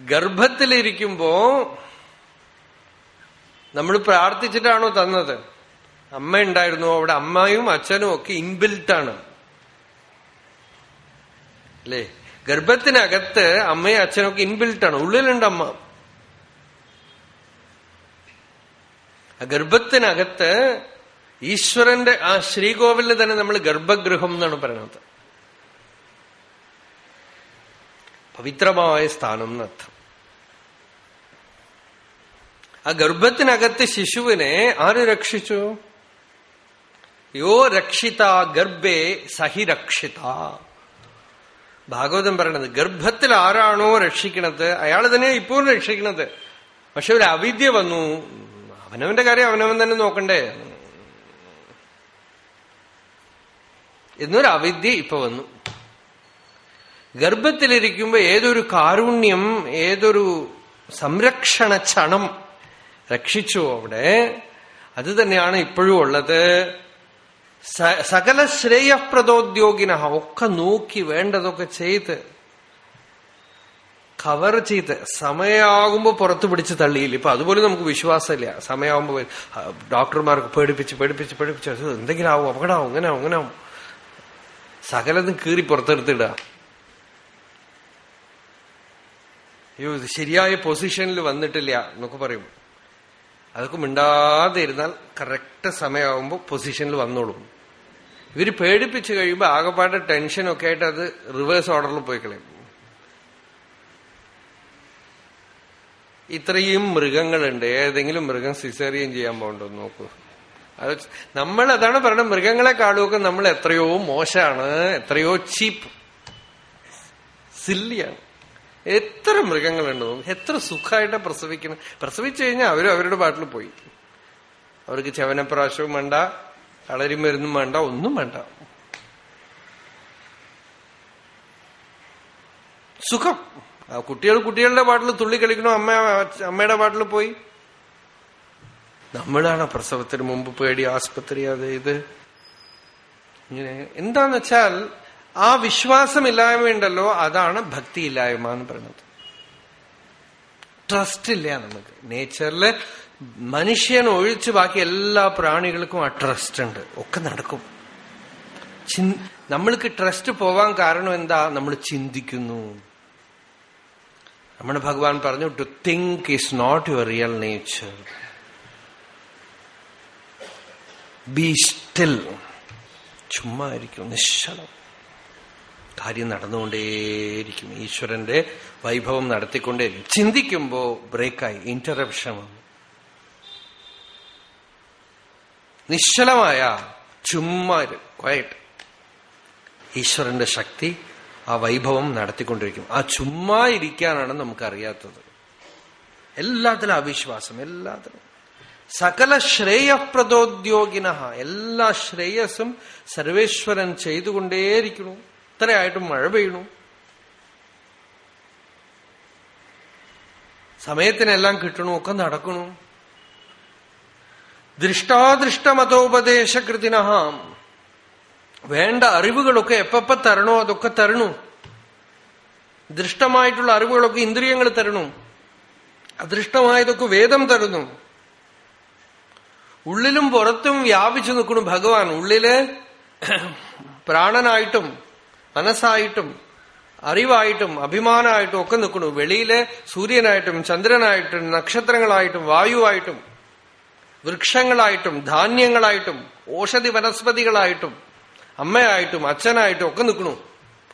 ഗർഭത്തിലിരിക്കുമ്പോ നമ്മൾ പ്രാർത്ഥിച്ചിട്ടാണോ തന്നത്? അമ്മ ഉണ്ടായിരുന്നു. അവിടെ അമ്മയും അച്ഛനും ഒക്കെ ഇൻബിൽട്ടാണ് അല്ലേ? ഗർഭത്തിനകത്ത് അമ്മയും അച്ഛനും അച്ഛനൊക്കെ ഇൻബിൽട്ടാണ് ഉള്ളിലുണ്ട് അമ്മ. ഗർഭത്തിനകത്ത് ഈശ്വരന്റെ ആ ശ്രീകോവിലിന് തന്നെ നമ്മൾ ഗർഭഗൃഹം എന്നാണ് പറയുന്നത്. പവിത്രമായ സ്ഥാനം എന്നർത്ഥം ആ ഗർഭത്തിനകത്ത് ശിശുവിനെ ആര് രക്ഷിച്ചു? യോ രക്ഷിത ഗർഭേ സഹി രക്ഷിത. ഭാഗവതം പറയണത് ഗർഭത്തിൽ ആരാണോ രക്ഷിക്കണത് അയാൾ തന്നെ ഇപ്പോഴും രക്ഷിക്കണത്. പക്ഷെ ഒരു അവിദ്യ വന്നു. അവനവന്റെ കാര്യം അവനവൻ തന്നെ നോക്കണ്ടേ? എന്നൊരു അവിദ്യ ഇപ്പൊ വന്നു. ഗർഭത്തിലിരിക്കുമ്പോ ഏതൊരു കാരുണ്യം ഏതൊരു സംരക്ഷണ ക്ഷണം രക്ഷിച്ചു അവിടെ അത് തന്നെയാണ് ഇപ്പോഴും ഉള്ളത്. സകല ശ്രേയപ്രദോദ്യോഗിന ഒക്കെ നോക്കി വേണ്ടതൊക്കെ ചെയ്ത് കവർ ചെയ്ത് സമയമാകുമ്പോ പുറത്തു പിടിച്ച് തള്ളിയില്ല. ഇപ്പൊ അതുപോലെ നമുക്ക് വിശ്വാസമില്ല. സമയമാകുമ്പോ ഡോക്ടർമാർക്ക് പേടിപ്പിച്ച് പേടിപ്പിച്ച് പേടിപ്പിച്ച് എന്തെങ്കിലും ആവും അപകടമാവും അങ്ങനെ അങ്ങനെ ആവും. സകലതും കീറി പുറത്തെടുത്തിടുക. അയ്യോ ഇത് ശരിയായ പൊസിഷനിൽ വന്നിട്ടില്ല എന്നൊക്കെ പറയും. അതൊക്കെ മിണ്ടാതെ ഇരുന്നാൽ കറക്റ്റ് സമയമാകുമ്പോൾ പൊസിഷനിൽ വന്നോളും. ഇവർ പേടിപ്പിച്ചു കഴിയുമ്പോൾ ആകെപ്പാടെ ടെൻഷനൊക്കെ ആയിട്ട് അത് റിവേഴ്സ് ഓർഡറിൽ പോയി കളയും. ഇത്രയും മൃഗങ്ങളുണ്ട്. ഏതെങ്കിലും മൃഗം സിസേറിയൻ ചെയ്യാൻ പോകണ്ടോ നോക്കൂ. നമ്മൾ അതാണ് പറയുന്നത് മൃഗങ്ങളെ കാളുമൊക്കെ നമ്മൾ എത്രയോ മോശമാണ് എത്രയോ ചീപ്പ് സില്ലിയാണ് എത്ര മൃഗങ്ങളുണ്ട് എത്ര സുഖമായിട്ട് പ്രസവിക്കണം. പ്രസവിച്ചു കഴിഞ്ഞാൽ അവരും അവരുടെ പാട്ടിൽ പോയി. അവർക്ക് ചവനപ്രാശവും വേണ്ട കളരി മരുന്നും വേണ്ട ഒന്നും വേണ്ട. സുഖം. കുട്ടികൾ കുട്ടികളുടെ പാട്ടിൽ തുള്ളി കളിക്കണോ? അമ്മ അമ്മയുടെ പാട്ടിൽ പോയി. നമ്മളാണ് പ്രസവത്തിന് മുമ്പ് പേടി ആസ്പത്രി അത് ഇത്. ഇങ്ങനെ എന്താന്ന് വെച്ചാൽ ആ വിശ്വാസമില്ലായ്മയുണ്ടല്ലോ അതാണ് ഭക്തി ഇല്ലായ്മ എന്ന് പറയുന്നത്. ട്രസ്റ്റ് ഇല്ല നമുക്ക്. നേച്ചറിൽ മനുഷ്യൻ ഒഴിച്ച് ബാക്കി എല്ലാ പ്രാണികൾക്കും ആ ട്രസ്റ്റ് ഉണ്ട്. ഒക്കെ നടക്കും. നമ്മൾക്ക് ട്രസ്റ്റ് പോവാൻ കാരണം എന്താ? നമ്മൾ ചിന്തിക്കുന്നു. നമ്മുടെ ഭഗവാൻ പറഞ്ഞു to think is not your real nature be still ചുമ്മാ ആയിരിക്കും നിശ്ചലം. കാര്യം നടന്നുകൊണ്ടേയിരിക്കും. ഈശ്വരന്റെ വൈഭവം നടത്തിക്കൊണ്ടേയിരിക്കും ചിന്തിക്കുമ്പോ ബ്രേക്കായി ഇന്ററപ്ഷൻ നിശ്ചലമായ ചുമ്മാ ക്വയറ്റ് ഈശ്വരന്റെ ശക്തി ആ വൈഭവം നടത്തിക്കൊണ്ടിരിക്കും. ആ ചുമ്മാ ഇരിക്കാനാണ് നമുക്കറിയാത്തത്. എല്ലാത്തിലും അവിശ്വാസം എല്ലാത്തിലും. സകല ശ്രേയപ്രദോദ്യോഗിന എല്ലാ ശ്രേയസ്സും സർവേശ്വരൻ ചെയ്തുകൊണ്ടേയിരിക്കുന്നു. ഇത്രയായിട്ടും മഴ പെയ്യണു സമയത്തിനെല്ലാം കിട്ടണു? ഒക്കെ നടക്കണു. ദൃഷ്ടാദൃഷ്ടമതോപദേശകൃതിനഹാം. വേണ്ട അറിവുകളൊക്കെ എപ്പ തരണോ? അതൊക്കെ തരണു. ദൃഷ്ടമായിട്ടുള്ള അറിവുകളൊക്കെ ഇന്ദ്രിയങ്ങൾ തരണു. അദൃഷ്ടമായതൊക്കെ വേദം തരുന്നു. ഉള്ളിലും പുറത്തും വ്യാപിച്ചു നിൽക്കണു ഭഗവാൻ. ഉള്ളിൽ പ്രാണനായിട്ടും മനസ്സായിട്ടും അറിവായിട്ടും അഭിമാനമായിട്ടും ഒക്കെ നിൽക്കുന്നു. വെളിയിലെ സൂര്യനായിട്ടും ചന്ദ്രനായിട്ടും നക്ഷത്രങ്ങളായിട്ടും വായുവായിട്ടും വൃക്ഷങ്ങളായിട്ടും ധാന്യങ്ങളായിട്ടും ഓഷധി വനസ്പതികളായിട്ടും അമ്മയായിട്ടും അച്ഛനായിട്ടും ഒക്കെ നിൽക്കണു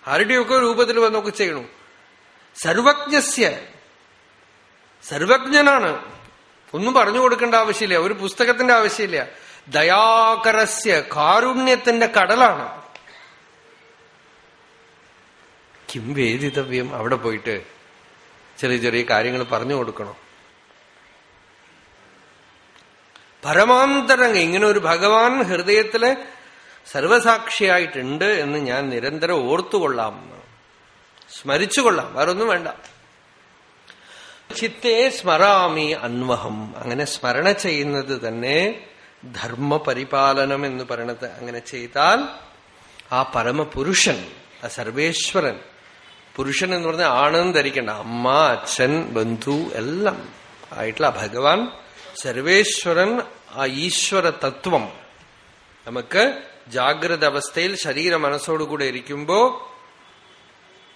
ആരുടെയൊക്കെ രൂപത്തിൽ വന്നൊക്കെ ചെയ്യണു സർവജ്ഞസ്യ. സർവജ്ഞനാണ്. ഒന്നും പറഞ്ഞു കൊടുക്കേണ്ട ആവശ്യമില്ല. ഒരു പുസ്തകത്തിന്റെ ആവശ്യമില്ല. ദയാകരസ്യ കാരുണ്യത്തിന്റെ കടലാണ്. കിം വേദിതവ്യം അവിടെ പോയിട്ട് ചെറിയ ചെറിയ കാര്യങ്ങൾ പറഞ്ഞു കൊടുക്കണം. പരമാന്തരം ഇങ്ങനെ ഒരു ഭഗവാൻ ഹൃദയത്തിൽ സർവസാക്ഷിയായിട്ടുണ്ട് എന്ന് ഞാൻ നിരന്തരം ഓർത്തുകൊള്ളാം. സ്മരിച്ചുകൊള്ളാം. വേറൊന്നും വേണ്ട. ചിത്തെ സ്മരാമി അന്വഹം. അങ്ങനെ സ്മരണ ചെയ്യുന്നത് തന്നെ ധർമ്മപരിപാലനം എന്ന് പറയണത്. അങ്ങനെ ചെയ്താൽ ആ പരമപുരുഷൻ ആ സർവേശ്വരൻ പുരുഷൻ എന്ന് പറഞ്ഞാൽ ആണെന്ന് ധരിക്കണ്ട. അമ്മ അച്ഛൻ ബന്ധു എല്ലാം ആയിട്ടുള്ള ഭഗവാൻ സർവേശ്വരൻ ആ ഈശ്വര തത്വം. നമുക്ക് ജാഗ്രത അവസ്ഥയിൽ ശരീര മനസ്സോടുകൂടെ ഇരിക്കുമ്പോ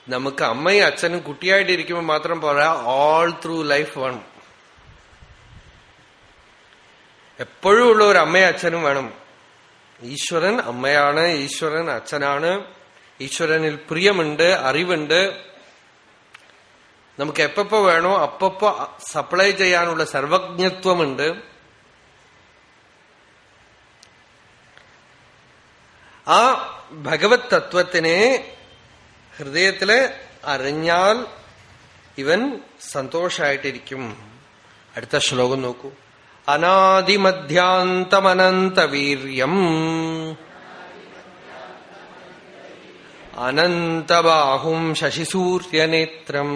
നമുക്ക് അമ്മയും അച്ഛനും കുട്ടിയായിട്ട് ഇരിക്കുമ്പോൾ മാത്രം പോരാ ഓൾ ത്രൂ ലൈഫ് വേണം എപ്പോഴും ഉള്ള ഒരു അമ്മയും അച്ഛനും വേണം. ഈശ്വരൻ അമ്മയാണ് ഈശ്വരൻ അച്ഛനാണ്. ഈശ്വരനിൽ പ്രിയമുണ്ട് അറിവുണ്ട്. നമുക്ക് എപ്പോ വേണോ അപ്പപ്പോ സപ്ലൈ ചെയ്യാനുള്ള സർവജ്ഞത്വമുണ്ട്. ആ ഭഗവത് തത്വത്തിനെ ഹൃദയത്തിൽ അറിഞ്ഞാൽ ഇവൻ സന്തോഷായിട്ടിരിക്കും. അടുത്ത ശ്ലോകം നോക്കൂ. അനാദിമധ്യാന്തമനന്തവീര്യം. അനന്തബാഹും ശശിസൂര്യനേത്രം.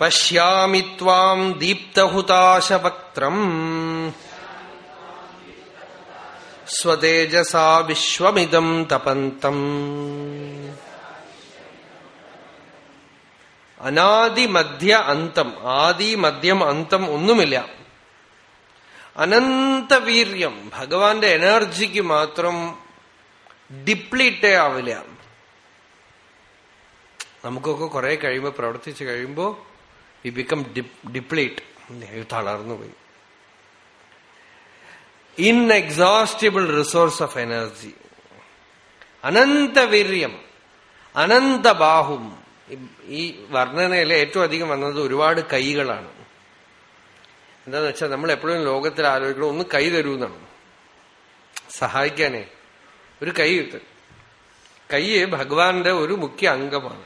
പശ്യാമി ത്വാം ദീപ്തഹുതാശവക്ത്രം സ്വതേജസാ വിശ്വമിതം തപന്തം. അനാദി മധ്യ അന്തം ആദി മധ്യം അന്തം ഒന്നുമില്ല. അനന്തവീര്യം ഭഗവാന്റെ എനർജിക്ക് മാത്രം ഡിപ്ലീറ്റേ ആവില്ല. നമുക്കൊക്കെ കുറെ കഴിയുമ്പോൾ പ്രവർത്തിച്ച് കഴിയുമ്പോൾ വി ബിക്കം ഡിപ്ലീറ്റ് തളർന്നു പോയി. ഇൻഎക്സോസ്റ്റിബിൾ റിസോഴ്സ് ഓഫ് എനർജി അനന്ത വീര്യം അനന്ത അനന്തബാഹും ഈ വർണനയിൽ ഏറ്റവും അധികം വന്നത് ഒരുപാട് കൈകളാണ്. എന്താന്ന് വെച്ചാൽ നമ്മൾ എപ്പോഴും ലോകത്തിൽ ആലോചിക്കണം ഒന്ന് കൈ തരൂന്നാണ് സഹായിക്കാനേ. ഒരു കൈ കിട്ടും. കൈ ഭഗവാന്റെ ഒരു മുഖ്യ അംഗമാണ്.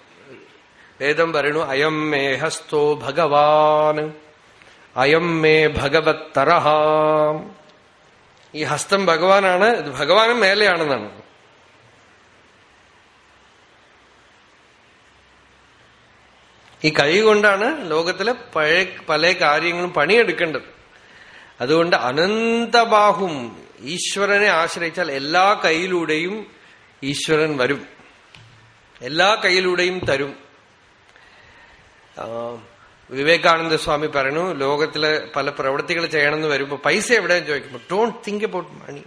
വേദം പറയണു അയം മേ ഹസ്തോ ഭഗവാൻ അയം മേ ഭഗവത്തറഹ ഈ ഹസ്തം ഭഗവാനാണ് ഇത് ഭഗവാനും മേലെയാണെന്നാണ്. ഈ കൈ കൊണ്ടാണ് ലോകത്തിലെ പഴയ പല കാര്യങ്ങളും പണിയെടുക്കേണ്ടത്. അതുകൊണ്ട് അനന്തബാഹും ഈശ്വരനെ ആശ്രയിച്ചാൽ എല്ലാ കൈയിലൂടെയും ഈശ്വരൻ വരും. എല്ലാ കൈയിലൂടെയും തരും. വിവേകാനന്ദ സ്വാമി പറഞ്ഞു ലോകത്തിലെ പല പ്രവൃത്തികൾ ചെയ്യണമെന്ന് വരുമ്പോ പൈസ എവിടെ ചോദിക്കുമ്പോൾ don't think about money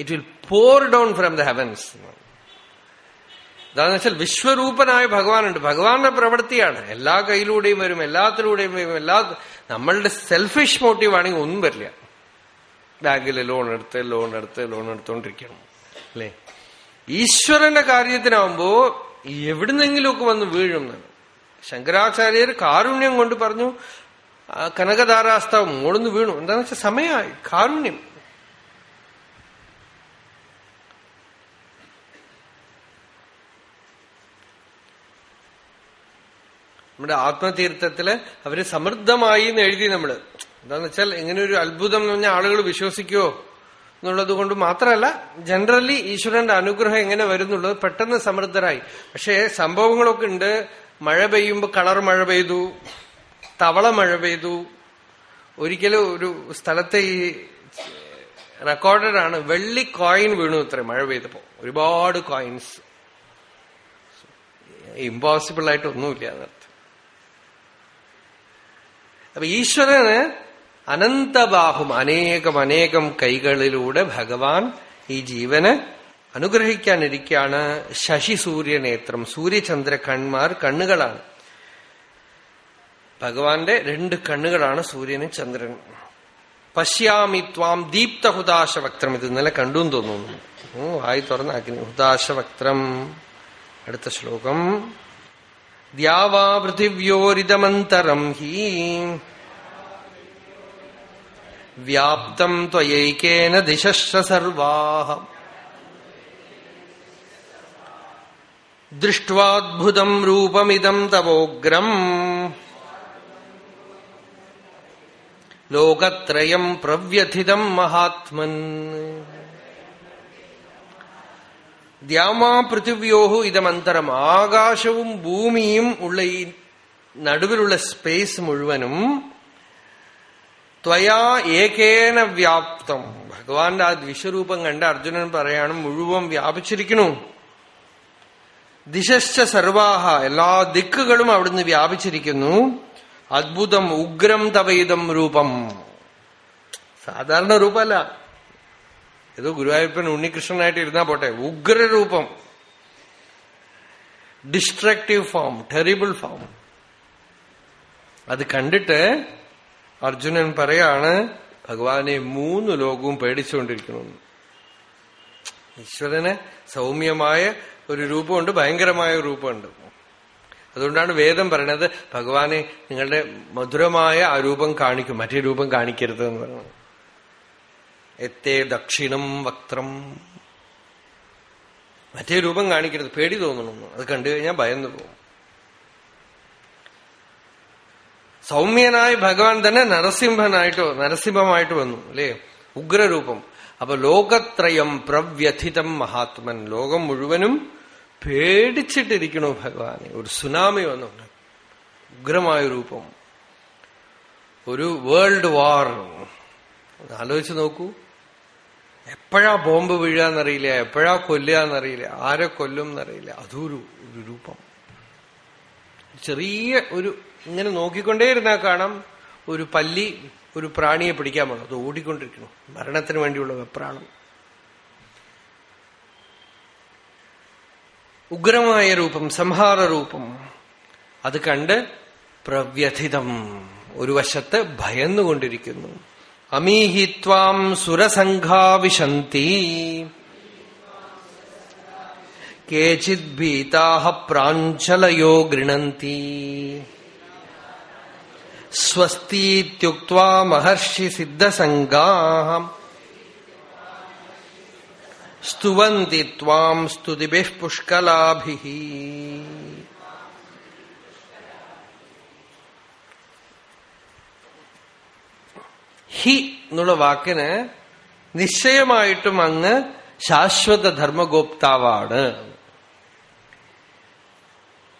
it will pour down from the heavens എന്താന്ന് വെച്ചാൽ വിശ്വരൂപനായ ഭഗവാനുണ്ട്. ഭഗവാന്റെ പ്രവൃത്തിയാണ്. എല്ലാ കയ്യിലൂടെയും വരും എല്ലാത്തിലൂടെയും വരും എല്ലാ നമ്മളുടെ സെൽഫിഷ് മോട്ടീവ് ആണെങ്കിൽ ഒന്നും വരില്ല. ബാങ്കിൽ ലോൺ എടുത്ത് ലോൺ എടുത്ത് ലോൺ എടുത്തോണ്ടിരിക്കണം. അല്ലേ? ഈശ്വരന്റെ കാര്യത്തിനാവുമ്പോ എവിടുന്നെങ്കിലുമൊക്കെ വന്ന് വീഴും ശങ്കരാചാര്യർ കാരുണ്യം കൊണ്ട് പറഞ്ഞു കനകധാരാസ്താവ് മോളൊന്ന് വീണു. എന്താന്ന് വെച്ചാൽ സമയമായി. കാരുണ്യം. നമ്മുടെ ആത്മതീർത്ഥത്തിൽ അവർ സമൃദ്ധമായി എന്ന് എഴുതി നമ്മൾ. എന്താന്ന് വെച്ചാൽ ഇങ്ങനെ ഒരു അത്ഭുതം എന്ന് പറഞ്ഞാൽ ആളുകൾ വിശ്വസിക്കുമോ എന്നുള്ളത് കൊണ്ട് മാത്രമല്ല ജനറലി ഈശ്വരന്റെ അനുഗ്രഹം എങ്ങനെ വരുന്നുള്ളത് പെട്ടെന്ന് സമൃദ്ധരായി. പക്ഷേ സംഭവങ്ങളൊക്കെ ഉണ്ട്. മഴ പെയ്യുമ്പോൾ കളർ മഴ പെയ്തു തവള മഴ പെയ്തു. ഒരിക്കലും ഒരു സ്ഥലത്തെ ഈ റെക്കോർഡഡ് ആണ് വെള്ളി കോയിൻ വീണു ഇത്ര മഴ പെയ്തപ്പോ ഒരുപാട് കോയിൻസ് ഇമ്പോസിബിൾ ആയിട്ട് ഒന്നുമില്ല എന്നർത്ഥം അപ്പൊ ഈശ്വരന് അനന്തബാഹും അനേകം അനേകം കൈകളിലൂടെ ഭഗവാൻ ഈ ജീവന് അനുഗ്രഹിക്കാനിരിക്കുകയാണ്. ശശി സൂര്യനേത്രം സൂര്യചന്ദ്ര കൺമാർ കണ്ണുകളാണ്. ഭഗവാന്റെ രണ്ട് കണ്ണുകളാണ് സൂര്യനും ചന്ദ്രനും. പശ്യാമി ത്വാം ദീപ്തഹുദാശവക്ത്രം. ഇത് ഇന്നലെ കണ്ടു തോന്നുന്നു. ആയി തുറന്ന അഗ്നി ഹുദാശവക്ത്രം. അടുത്ത ശ്ലോകം. ദ്യാവാ പൃഥിവ്യോരിതമന്തരം ഹി. വ്യാപ്തം ത്വയൈക്കേന ദിശശ്ച സർവാഹ. ദൃഷ്ട്വാദ്ഭുതം രൂപമിതം തവോഗ്രം. ലോകത്രയം പ്രവ്യഥിതം മഹാത്മൻ. ദ്യാമാ പൃഥിവ്യോഹു ഇതമന്തരം ആകാശവും ഭൂമിയും ഉള്ള ഈ നടുവിലുള്ള സ്പേസ് മുഴുവനും ത്വയാ ഏകേന വ്യാപ്തം. ഭഗവാന്റെ ആ വിശ്വരൂപം കണ്ട് അർജുനൻ പറയാണ് മുഴുവൻ വ്യാപിച്ചിരിക്കണു ദിശശ്ച സർവാഹ എല്ലാ ദിക്കുകളും അവിടുന്ന് വ്യാപിച്ചിരിക്കുന്നു. അദ്ഭുതം ഉഗ്രം തവയിതം രൂപം. സാധാരണ രൂപമല്ല. ഏതോ ഗുരുവായൂരപ്പൻ ഉണ്ണികൃഷ്ണനായിട്ട് ഇരുന്നാ പോട്ടെ. ഉഗ്രരൂപം. Destructive form terrible form. അത് കണ്ടിട്ട് അർജുനൻ പറയാണ് ഭഗവാനെ മൂന്ന് ലോകവും പേടിച്ചുകൊണ്ടിരിക്കുന്നു. ഈശ്വരന് സൗമ്യമായ ഒരു രൂപമുണ്ട് ഭയങ്കരമായ രൂപമുണ്ട്. അതുകൊണ്ടാണ് വേദം പറയണത് ഭഗവാനെ നിങ്ങളുടെ മധുരമായ ആ രൂപം കാണിക്കും മറ്റേ രൂപം കാണിക്കരുത് എന്ന് പറയുന്നത്. എത്തേ ദക്ഷിണം വക്രം മറ്റേ രൂപം കാണിക്കരുത് പേടി തോന്നണമെന്ന്. അത് കണ്ടു കഴിഞ്ഞാൽ ഭയന്നു പോകും. സൗമ്യനായ ഭഗവാൻ തന്നെ നരസിംഹനായിട്ട് നരസിംഹമായിട്ട് വന്നു അല്ലേ? ഉഗ്രരൂപം. അപ്പൊ ലോകത്രയം പ്രവ്യഥിതം മഹാത്മൻ. ലോകം മുഴുവനും പേടിച്ചിട്ടിരിക്കണു ഭഗവാനെ. ഒരു സുനാമി വന്നു. ഉഗ്രമായ രൂപം. ഒരു വേൾഡ് വാർ ആലോചിച്ച് നോക്കൂ. എപ്പോഴാ ബോംബ് വീഴാന്നറിയില്ല എപ്പോഴാ കൊല്ലുകയെന്നറിയില്ല ആരെ കൊല്ലും എന്നറിയില്ല അതൊരു ഒരു രൂപം. ചെറിയ ഒരു ഇങ്ങനെ നോക്കിക്കൊണ്ടേയിരുന്നാൽ കാണാം ഒരു പല്ലി ഒരു പ്രാണിയെ പിടിക്കാൻ വേണം അത് ഓടിക്കൊണ്ടിരിക്കണം മരണത്തിന് വേണ്ടിയുള്ള വെപ്രാണം ഉഗ്രമായ രൂപം സംഹാര രൂപം. അത് കണ്ട് പ്രവ്യഥിതം. ഒരു വശത്ത് ഭയന്നുകൊണ്ടിരിക്കുന്നു. അമീഹിത്വാം സുരസംഘാവിശന്തി കേചിത് ഭീതാഹ പ്രാഞ്ചലയോ ഗൃണന്തി. സ്വസ്തീത്യുക്വാ മഹർഷി സിദ്ധസംഗാഹം സ്തുവന്തി ത്വാം സ്തുതിഭി പുഷ്കലാഭി ഹി എന്നുള്ള വാക്കിന് നിശ്ചയമായിട്ടും അങ്ങ് ശാശ്വത ധർമ്മഗോപ്താവാണ്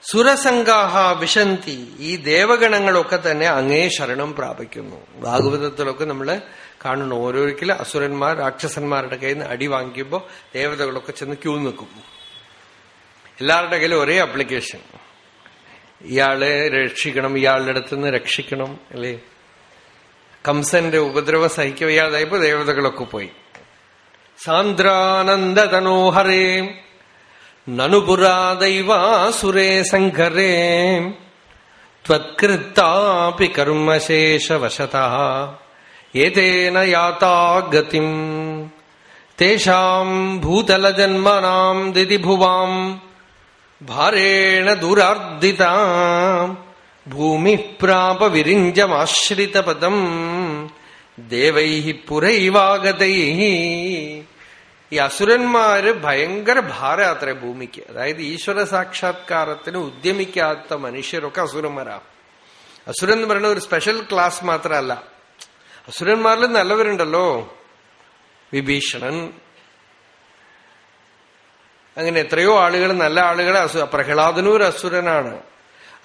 സുരസംഗാഹ വിശന്തി. ഈ ദേവഗണങ്ങളൊക്കെ തന്നെ അങ്ങേ ശരണം പ്രാപിക്കുന്നു. ഭാഗവതത്തിലൊക്കെ നമ്മൾ കാണുന്നു. ഓരോരിക്കലും അസുരന്മാർ രാക്ഷസന്മാരുടെ കയ്യിൽ നിന്ന് അടി വാങ്ങിക്കുമ്പോൾ ദേവതകളൊക്കെ ചെന്ന് ക്യൂ നിൽക്കും. എല്ലാവരുടെ കയ്യിലും ഒരേ അപ്ലിക്കേഷൻ. ഇയാളെ രക്ഷിക്കണം ഇയാളുടെ അടുത്ത് നിന്ന് രക്ഷിക്കണം അല്ലേ? കംസന്റെ ഉപദ്രവം സഹിക്കവയ്യാതായപ്പോ ദേവതകളൊക്കെ പോയി. സാന്ദ്രാനന്ദതനോഹരേ നനുപുരാ ദൈവാസുരേ സങ്കരേ ത്വത്കൃത്താപി കർമ്മശേഷവശത ഏതേന യാതാ ഗതിം തേഷാം ഭൂതലജന്മനാം ദിതിഭുവാം ഭാരേണ ദുരാർദിത ഭൂമി പ്രാപ വിരിഞ്ചമാശ്രിതപദം ദേവൈ പുരൈവാഗതൈ. ഈ അസുരന്മാര് ഭയങ്കര ഭാരയാത്ര ഭൂമിക്ക്. അതായത് ഈശ്വര സാക്ഷാത്കാരത്തിന് ഉദ്യമിക്കാത്ത മനുഷ്യരൊക്കെ അസുരന്മാരാ. അസുരൻ എന്ന് പറയുന്ന ഒരു സ്പെഷ്യൽ ക്ലാസ് മാത്രമല്ല അസുരന്മാരിൽ നല്ലവരുണ്ടല്ലോ. വിഭീഷണൻ. അങ്ങനെ എത്രയോ ആളുകൾ നല്ല ആളുകളെ അസു പ്രഹ്ലാദനും ഒരു അസുരനാണ്.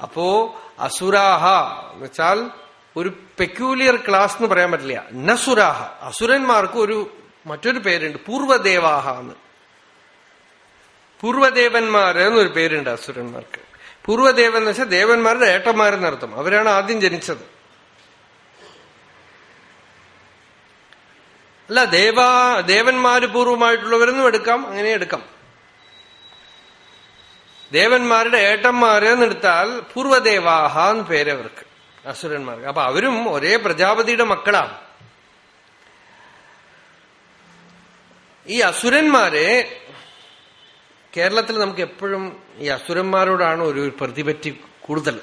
അപ്പോ അസുരാഹ എന്ന് വെച്ചാൽ ഒരു പെക്യൂലിയർ ക്ലാസ് എന്ന് പറയാൻ പറ്റില്ല. നസുരാഹ. അസുരന്മാർക്ക് ഒരു മറ്റൊരു പേരുണ്ട് പൂർവദേവാഹ എന്ന് പൂർവദേവന്മാര് എന്നൊരു പേരുണ്ട് അസുരന്മാർക്ക്. പൂർവദേവൻ എന്ന് വെച്ചാൽ ദേവന്മാരുടെ ഏട്ടന്മാരെന്നർത്ഥം അവരാണ് ആദ്യം ജനിച്ചത്. അല്ല ദേവാ ദേവന്മാര് പൂർവമായിട്ടുള്ളവരെന്നും എടുക്കാം അങ്ങനെ എടുക്കാം. ദേവന്മാരുടെ ഏട്ടന്മാരെന്നെടുത്താൽ പൂർവദേവാഹ എന്ന് പേരവർക്ക് അസുരന്മാർക്ക്. അപ്പൊ അവരും ഒരേ പ്രജാപതിയുടെ മക്കളാണ്. ഈ അസുരന്മാരെ കേരളത്തിൽ നമുക്ക് എപ്പോഴും ഈ അസുരന്മാരോടാണ് ഒരു പ്രതിപറ്റി കൂടുതൽ.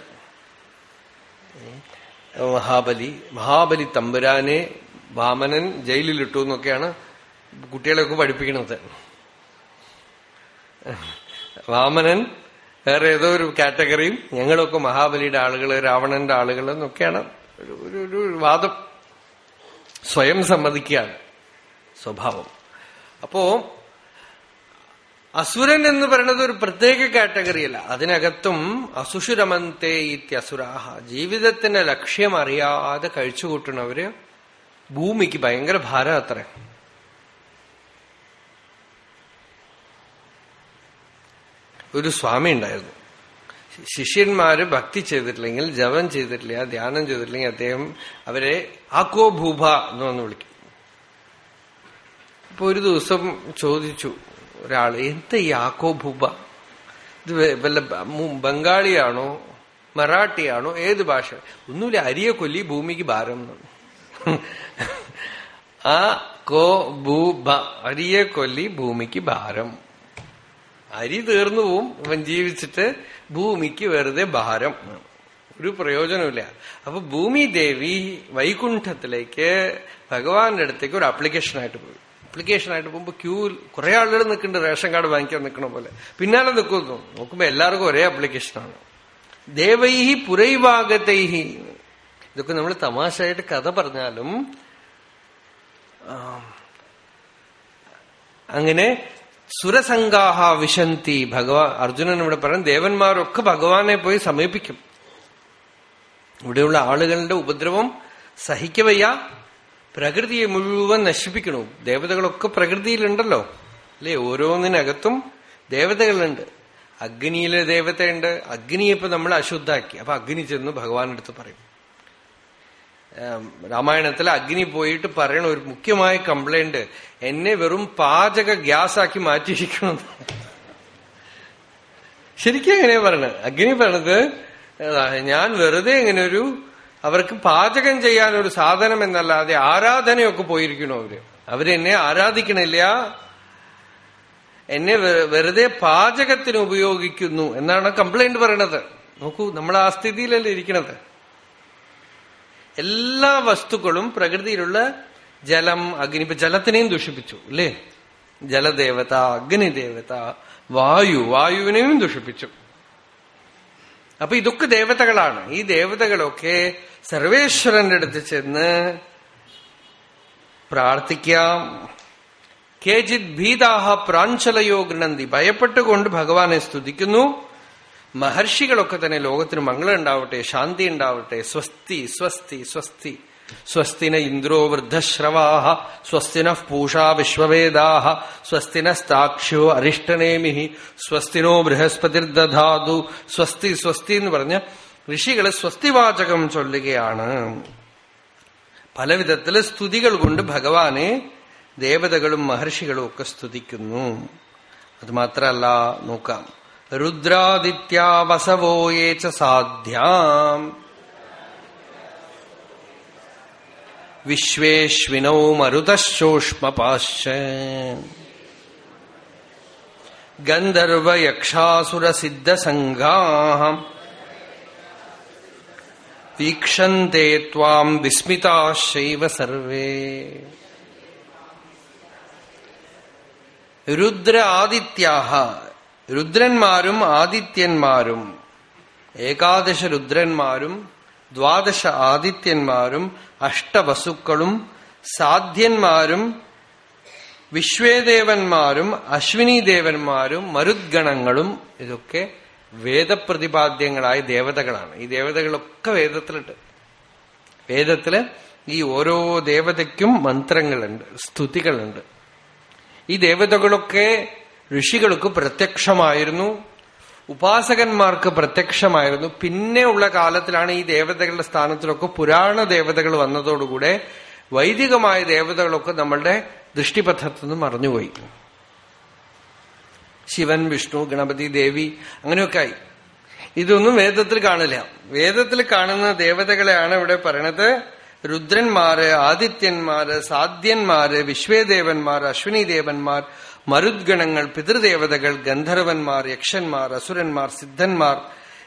മഹാബലി മഹാബലി തമ്പുരാനെ വാമനൻ ജയിലിലിട്ടു എന്നൊക്കെയാണ് കുട്ടികളെയൊക്കെ പഠിപ്പിക്കുന്നത്. വാമനൻ വേറെ ഏതോ ഒരു കാറ്റഗറിയും ഞങ്ങളൊക്കെ മഹാബലിയുടെ ആളുകൾ രാവണന്റെ ആളുകൾ എന്നൊക്കെയാണ് ഒരു ഒരു വാദം സ്വയം സമ്മതിക്കുകയാണ് സ്വഭാവം. അപ്പോ അസുരൻ എന്ന് പറയുന്നത് ഒരു പ്രത്യേക കാറ്റഗറിയല്ല അതിനകത്തും അസുഷുരമന്തേ ഇത്യസുരാഹ ജീവിതത്തിന്റെ ലക്ഷ്യം അറിയാതെ കഴിച്ചുകൂട്ടുന്നവര് ഭൂമിക്ക് ഭയങ്കര ഭാരം അത്ര. ഒരു സ്വാമി ഉണ്ടായിരുന്നു. ശിഷ്യന്മാര് ഭക്തി ചെയ്തിട്ടില്ലെങ്കിൽ ജപം ചെയ്തിട്ടില്ല ധ്യാനം ചെയ്തിട്ടില്ലെങ്കിൽ അദ്ദേഹം അവരെ ആക്കോ ഭൂഭ എന്ന് വന്ന് വിളിക്കും. അപ്പൊ ഒരു ദിവസം ചോദിച്ചു ഒരാൾ എന്ത് യാക്കോ ഭൂബ ഭൂഭ ഇത് വല്ല ബംഗാളിയാണോ? മറാഠിയാണോ? ഏത് ഭാഷ? ഒന്നുമില്ല അരിയെ കൊല്ലി ഭൂമിക്ക് ഭാരം ആ കോ ബ അരിയെ കൊല്ലി ഭൂമിക്ക് ഭാരം. അരി തീർന്നു പോവും അവൻ ജീവിച്ചിട്ട് ഭൂമിക്ക് വെറുതെ ഭാരം. ഒരു പ്രയോജനമില്ല അപ്പൊ ഭൂമി ദേവി വൈകുണ്ഠത്തിലേക്ക് ഭഗവാന്റെ അടുത്തേക്ക് ഒരു ആപ്ലിക്കേഷനായിട്ട് പോയി. ആപ്ലിക്കേഷനായിട്ട് പോകുമ്പോൾ ക്യൂ കുറെ ആളുകൾ നിൽക്കുന്നുണ്ട്. റേഷൻ കാർഡ് വാങ്ങിക്കാൻ നിൽക്കണ പോലെ. പിന്നാലെ നിൽക്കുന്നു നോക്കുമ്പോൾ എല്ലാവർക്കും ഒരേ അപ്ലിക്കേഷനാണ്. ദേവൈഹി പുരൈവാഗതൈഹി. ഇതൊക്കെ നമ്മൾ തമാശയായിട്ട് കഥ പറഞ്ഞാലും അങ്ങനെ സുരസംഗാഹ വിശന്തി. ഭഗവാൻ അർജുനൻ ഇവിടെ പറയും ദേവന്മാരൊക്കെ ഭഗവാനെ പോയി സമീപിക്കും. ഇവിടെയുള്ള ആളുകളുടെ ഉപദ്രവം സഹിക്കവയ്യ. പ്രകൃതിയെ മുഴുവൻ നശിപ്പിക്കണു? ദേവതകളൊക്കെ പ്രകൃതിയിലുണ്ടല്ലോ. അല്ലേ? ഓരോന്നിനകത്തും ദേവതകളുണ്ട്. അഗ്നിയിലെ ദേവതയുണ്ട്. അഗ്നിയെ ഇപ്പൊ നമ്മൾ അശുദ്ധാക്കി. അപ്പൊ അഗ്നി ചെന്ന് ഭഗവാന്റെ അടുത്ത് പറയും രാമായണത്തിൽ അഗ്നി പോയിട്ട് പറയണ ഒരു മുഖ്യമായ കംപ്ലൈന്റ് എന്നെ വെറും പാചക ഗ്യാസ് ആക്കി മാറ്റിയിരിക്കണം ശരിക്കും എങ്ങനെയാ പറയണത് അഗ്നി പറയണത് ഞാൻ വെറുതെ ഇങ്ങനെ ഒരു അവർക്ക് പാചകം ചെയ്യാൻ ഒരു സാധനം എന്നല്ലാതെ ആരാധനയൊക്കെ പോയിരിക്കണു അവർ? അവരെന്നെ ആരാധിക്കണില്ല. എന്നെ വെറുതെ പാചകത്തിന് ഉപയോഗിക്കുന്നു എന്നാണ് കംപ്ലൈന്റ് പറയണത്. നോക്കൂ നമ്മൾ ആ സ്ഥിതിയിലല്ലേ ഇരിക്കണത്. എല്ലാ വസ്തുക്കളും പ്രകൃതിയിലുള്ള ജലം അഗ്നി ഇപ്പൊ ജലത്തിനെയും ദുഷിപ്പിച്ചു അല്ലേ? ജലദേവത അഗ്നിദേവത വായു വായുവിനെയും ദുഷിപ്പിച്ചു. അപ്പൊ ഇതൊക്കെ ദേവതകളാണ്. ഈ ദേവതകളൊക്കെ സർവേശ്വരന്റെ അടുത്ത് ചെന്ന് പ്രാർത്ഥിക്കാം. കേജിത് ഭീതാഹ പ്രാഞ്ചലയോ ഗൃണന്തി. ഭയപ്പെട്ടുകൊണ്ട് ഭഗവാനെ സ്തുതിക്കുന്നു. മഹർഷികളൊക്കെ തന്നെ ലോകത്തിന് മംഗളം ഉണ്ടാവട്ടെ ശാന്തി ഉണ്ടാവട്ടെ. സ്വസ്തി സ്വസ്തി സ്വസ്തി. സ്വസ്തിന ഇന്ദ്രോ വൃദ്ധശ്രവാഹ സ്വസ്തിന പൂഷാ വിശ്വവേദാഹ സ്വസ്തിനസ്താക്ഷ്യോ അരിഷ്ടനേമി സ്വസ്തിനോ ബൃഹസ്പതിർദാതു സ്വസ്തി സ്വസ്തി എന്ന് പറഞ്ഞ് ഋഷികൾ സ്വസ്തിവാചകം ചൊല്ലുകയാണ്. പല വിധത്തിൽ സ്തുതികൾ കൊണ്ട് ഭഗവാനെ ദേവതകളും മഹർഷികളും ഒക്കെ സ്തുതിക്കുന്നു. അത് മാത്രല്ല നോക്കാം. രുദ്രാദിത്യാവസവോയേ ചാധ്യം വിശ്വേശ്വിനോ മരുതശോഷ്മപാശ്ച ഗന്ധർവയക്ഷാസുരസിദ്ധസംഘാ വീക്ഷന്തേ ത്വാം വിസ്മിതാശൈവ സർവേ. രുദ്ര ആദിത്യാഹ രുദ്രന്മാരും ആദിത്യന്മാരും ഏകാദശ രുദ്രന്മാരും ദ്വാദശ ആദിത്യന്മാരും അഷ്ടവസുക്കളും സാധ്യന്മാരും വിശ്വേദേവന്മാരും അശ്വിനി ദേവന്മാരും മരുദ്ഗണങ്ങളും ഇതൊക്കെ വേദപ്രതിപാദ്യങ്ങളായ ദേവതകളാണ്. ഈ ദേവതകളൊക്കെ വേദത്തിലുണ്ട്. വേദത്തിൽ ഈ ഓരോ ദേവതയ്ക്കും മന്ത്രങ്ങളുണ്ട് സ്തുതികളുണ്ട്. ഈ ദേവതകളൊക്കെ ഋഷികൾക്ക് പ്രത്യക്ഷമായിരുന്നു. ഉപാസകന്മാർക്ക് പ്രത്യക്ഷമായിരുന്നു. പിന്നെയുള്ള കാലത്തിലാണ് ഈ ദേവതകളുടെ സ്ഥാനത്തിലൊക്കെ പുരാണ ദേവതകൾ വന്നതോടുകൂടെ വൈദികമായ ദേവതകളൊക്കെ നമ്മളുടെ ദൃഷ്ടിപഥത്തിൽ നിന്ന് മറഞ്ഞുപോയി. ശിവൻ വിഷ്ണു ഗണപതി ദേവി അങ്ങനെയൊക്കെ ആയി. ഇതൊന്നും വേദത്തിൽ കാണില്ല. വേദത്തിൽ കാണുന്ന ദേവതകളെയാണ് ഇവിടെ പറയണത് രുദ്രന്മാര് ആദിത്യന്മാര് സാധ്യന്മാര് വിശ്വേദേവന്മാർ അശ്വിനി ദേവന്മാർ മരുദ്ഗണങ്ങൾ പിതൃദേവതകൾ ഗന്ധർവന്മാർ യക്ഷന്മാർ അസുരന്മാർ സിദ്ധന്മാർ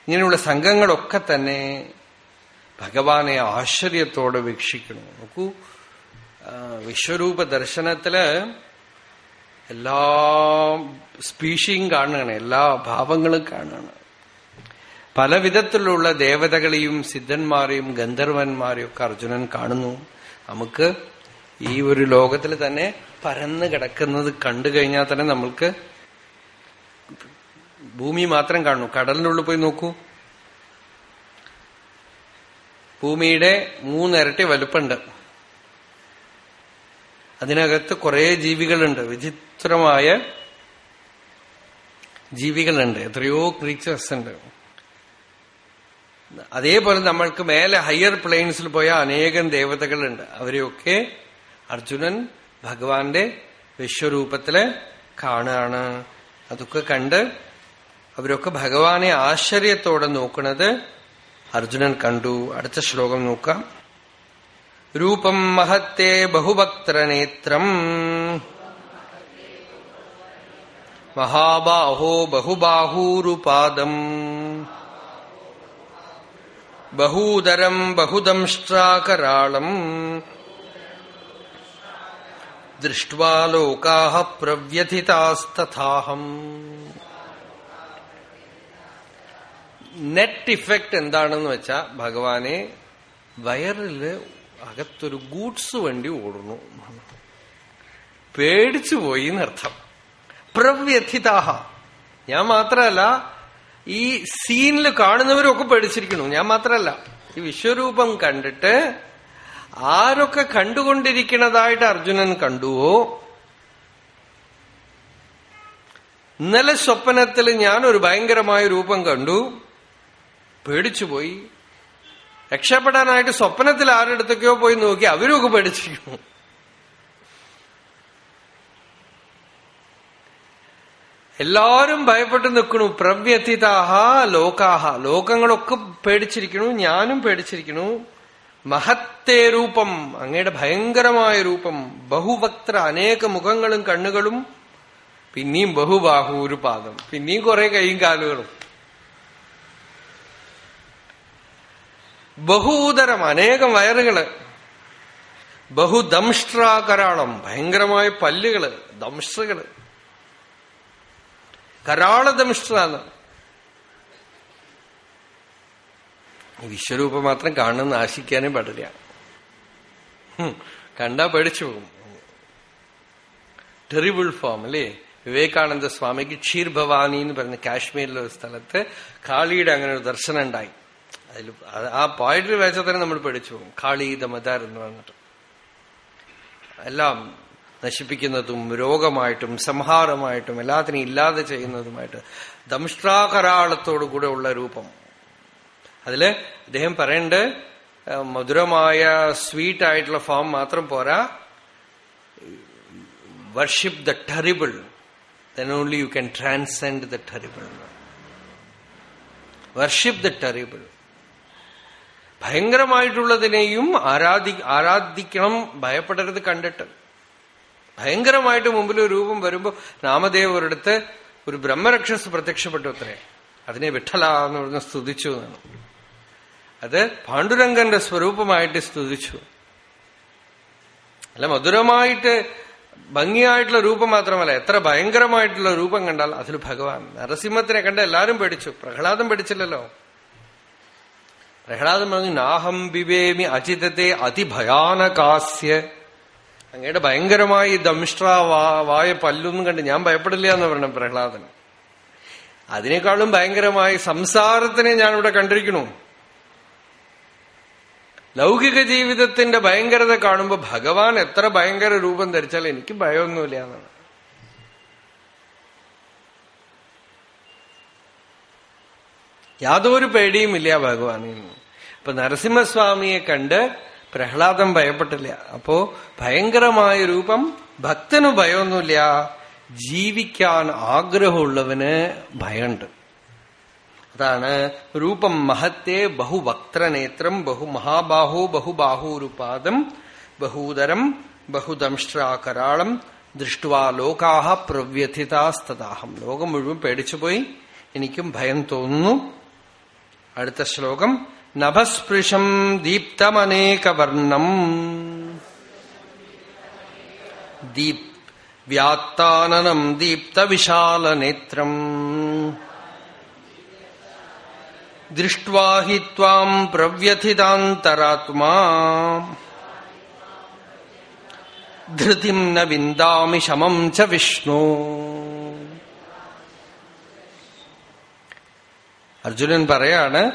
ഇങ്ങനെയുള്ള സംഘങ്ങളൊക്കെ തന്നെ ഭഗവാനെ ആശ്ചര്യത്തോടെ വീക്ഷിക്കണം. നോക്കൂ വിശ്വരൂപ ദർശനത്തിൽ എല്ലാ സ്പീഷിയും കാണുകയാണ് എല്ലാ ഭാവങ്ങളും കാണുകയാണ്. പല വിധത്തിലുള്ള ദേവതകളെയും സിദ്ധന്മാരെയും ഗന്ധർവന്മാരെയും ഒക്കെ അർജുനൻ കാണുന്നു. നമുക്ക് ഈ ഒരു ലോകത്തിൽ തന്നെ പരന്ന് കിടക്കുന്നത് കണ്ടു കഴിഞ്ഞാൽ തന്നെ നമ്മൾക്ക് ഭൂമി മാത്രം കാണുന്നു കടലിനുള്ളിൽ പോയി നോക്കൂ. ഭൂമിയുടെ മൂന്നിരട്ടി വലുപ്പുണ്ട്. അതിനകത്ത് കുറെ ജീവികളുണ്ട്. വിചിത്രമായ ജീവികളുണ്ട്. എത്രയോ ക്രീച്ചേഴ്സ് ഉണ്ട്. അതേപോലെ നമ്മൾക്ക് മേലെ ഹയർ പ്ലെയിൻസിൽ പോയ അനേകം ദേവതകളുണ്ട്. അവരെയൊക്കെ അർജുനൻ ഭഗവാന്റെ വിശ്വരൂപത്തിൽ കാണുകയാണ് അതൊക്കെ കണ്ട് അവരൊക്കെ ഭഗവാനെ ആശ്ചര്യത്തോടെ നോക്കുന്നത് അർജുനൻ കണ്ടു. അടുത്ത ശ്ലോകം നോക്കാം. രൂപം മഹത്തെ ബഹുഭക്തനേത്രം മഹാബാഹോ ബഹുബാഹൂരുപാദം. ബഹൂദരം ബഹുദംഷ്ട്രാകരാളം. ദൃഷ്ട്വാ പ്രവ്യഥിതാസ്തഥാഹം നെറ്റ് ഇഫക്റ്റ് എന്താണെന്ന് വെച്ചാ ഭഗവാനെ വയറിൽ അകത്തൊരു ഗൂഡ്സ് വണ്ടി ഓടുന്നു. പേടിച്ചു പോയി എന്നർത്ഥം. പ്രവ്യഥിതാഹ. ഞാൻ മാത്രമല്ല ഈ സീനിൽ കാണുന്നവരൊക്കെ പേടിച്ചിരിക്കുന്നു. ഞാൻ മാത്രമല്ല ഈ വിശ്വരൂപം കണ്ടിട്ട് ആരൊക്കെ കണ്ടുകൊണ്ടിരിക്കുന്നതായിട്ട് അർജുനൻ കണ്ടുവോ? ഇന്നലെ സ്വപ്നത്തിൽ ഞാൻ ഒരു ഭയങ്കരമായ രൂപം കണ്ടു. പേടിച്ചുപോയി. രക്ഷപ്പെടാനായിട്ട് സ്വപ്നത്തിൽ ആരെടുത്തൊക്കെയോ പോയി നോക്കി അവരൊക്കെ പേടിച്ചിരിക്കുന്നു. എല്ലാരും ഭയപ്പെട്ട് നിൽക്കണു പ്രവ്യഥിതാഹ ലോകാഹ. ലോകങ്ങളൊക്കെ പേടിച്ചിരിക്കണു ഞാനും പേടിച്ചിരിക്കണു മഹത്തേ രൂപം അങ്ങയുടെ ഭയങ്കരമായ രൂപം ബഹുവക്ത്ര അനേക മുഖങ്ങളും കണ്ണുകളും പിന്നെയും ബഹുബാഹു ഒരു പാദം. പിന്നെയും കുറെ കൈയും കാലുകളും. ബഹൂതരം അനേകം വയറുകൾ. ബഹുദംഷ്ട്രാകരാളം ഭയങ്കരമായ പല്ലുകൾ ദംഷ്ട്രകൾ. കരാളദംഷ്ട്രാന്ന് വിശ്വരൂപം മാത്രം കാണുന്ന ആശിക്കാനേ പാടില്ല. കണ്ടാ പേടിച്ചു പോകും. ടെറിബിൾ ഫോം അല്ലേ? വിവേകാനന്ദ സ്വാമിക്ക് ക്ഷീർഭവാനി എന്ന് പറയുന്ന കാശ്മീരിലെ ഒരു സ്ഥലത്ത് കാളിയുടെ അങ്ങനെ ഒരു ദർശനം ഉണ്ടായി. അതിൽ ആ പോയിന്റിൽ വെച്ച തന്നെ നമ്മൾ പേടിച്ചു പോകും. കാളി ദമദാർ എന്ന് പറഞ്ഞിട്ട്. എല്ലാം നശിപ്പിക്കുന്നതും രോഗമായിട്ടും സംഹാരമായിട്ടും എല്ലാത്തിനും ഇല്ലാതെ ചെയ്യുന്നതുമായിട്ട് ദംഷ്ട്രാകരാളത്തോടു കൂടെ ഉള്ള രൂപം. അതിൽ അദ്ദേഹം പറയണ്ട് മധുരമായ സ്വീറ്റ് ആയിട്ടുള്ള ഫോം മാത്രം പോരാ. Worship the terrible then only you can transcend the terrible worship the terrible ഭയങ്കരമായിട്ടുള്ളതിനെയും ആരാധി ആരാധിക്കണം ഭയപ്പെടരുത് കണ്ടിട്ട്. ഭയങ്കരമായിട്ട് മുമ്പിൽ ഒരു രൂപം വരുമ്പോൾ ഒരിടത്ത് ഒരു ബ്രഹ്മരക്ഷസ് പ്രത്യക്ഷപ്പെട്ടു അത്രേ. അതിനെ വിട്ടല എന്ന് പറഞ്ഞ് സ്തുതിച്ചു എന്നാണ്. അത് പാണ്ഡുരംഗന്റെ സ്വരൂപമായിട്ട് സ്തുതിച്ചു. അല്ല മധുരമായിട്ട് ഭംഗിയായിട്ടുള്ള രൂപം മാത്രമല്ല എത്ര ഭയങ്കരമായിട്ടുള്ള രൂപം കണ്ടാൽ അതിൽ ഭഗവാൻ നരസിംഹത്തിനെ കണ്ട എല്ലാരും പേടിച്ചു. പ്രഹ്ലാദം പേടിച്ചില്ലല്ലോ. പ്രഹ്ലാദം പറഞ്ഞു നാഹം ബിവേമി അചിതത്തെ അതിഭയാനകാസ്യ. അങ്ങയുടെ ഭയങ്കരമായി ദംഷ്ട്ര വായ പല്ലൊന്നും കണ്ട് ഞാൻ ഭയപ്പെടില്ല എന്ന് പറഞ്ഞു പ്രഹ്ലാദൻ. അതിനേക്കാളും ഭയങ്കരമായി സംസാരത്തിനെ ഞാനിവിടെ കണ്ടിരിക്കണു ലൗകിക ജീവിതത്തിന്റെ ഭയങ്കരത കാണുമ്പോൾ ഭഗവാൻ എത്ര ഭയങ്കര രൂപം ധരിച്ചാൽ എനിക്ക് ഭയമൊന്നുമില്ല എന്നാണ്. യാതൊരു പേടിയുമില്ല ഭഗവാനിൽ നിന്ന് അപ്പൊ നരസിംഹസ്വാമിയെ കണ്ട് പ്രഹ്ലാദം ഭയപ്പെട്ടില്ല. അപ്പോ ഭയങ്കരമായ രൂപം ഭക്തന് ഭയമൊന്നുമില്ല. ജീവിക്കാൻ ആഗ്രഹമുള്ളവന് ഭയമുണ്ട്. അതാണ് രൂപം മഹത്തെ ബഹുവക്ത്രനേത്രം ബഹു മഹാബാഹോ ബഹുബാഹൂരുപാദം ബഹൂദരം ബഹുദംഷ്ട്രാകരാളം ദൃഷ്ടുവാ ലോകാഹ പ്രവ്യഥിതാസ്തദാഹം. ലോകം മുഴുവൻ പേടിച്ചുപോയി. എനിക്കും ഭയം തോന്നുന്നു. അടുത്ത ശ്ലോകം. നഭസ്പൃശം ദീപ്തമനേകവർണം ദീപ് വ്യാത്താനനം ദീപ്തവിശാലനേത്രം. ദൃഷ്ട്വാ ഹി ത്വാം പ്രവ്യഥിതാന്തരാത്മാ. ധൃതിം ന വിന്ദാമി ശമം ച വിഷ്ണു. അർജുനൻ പറയാണ്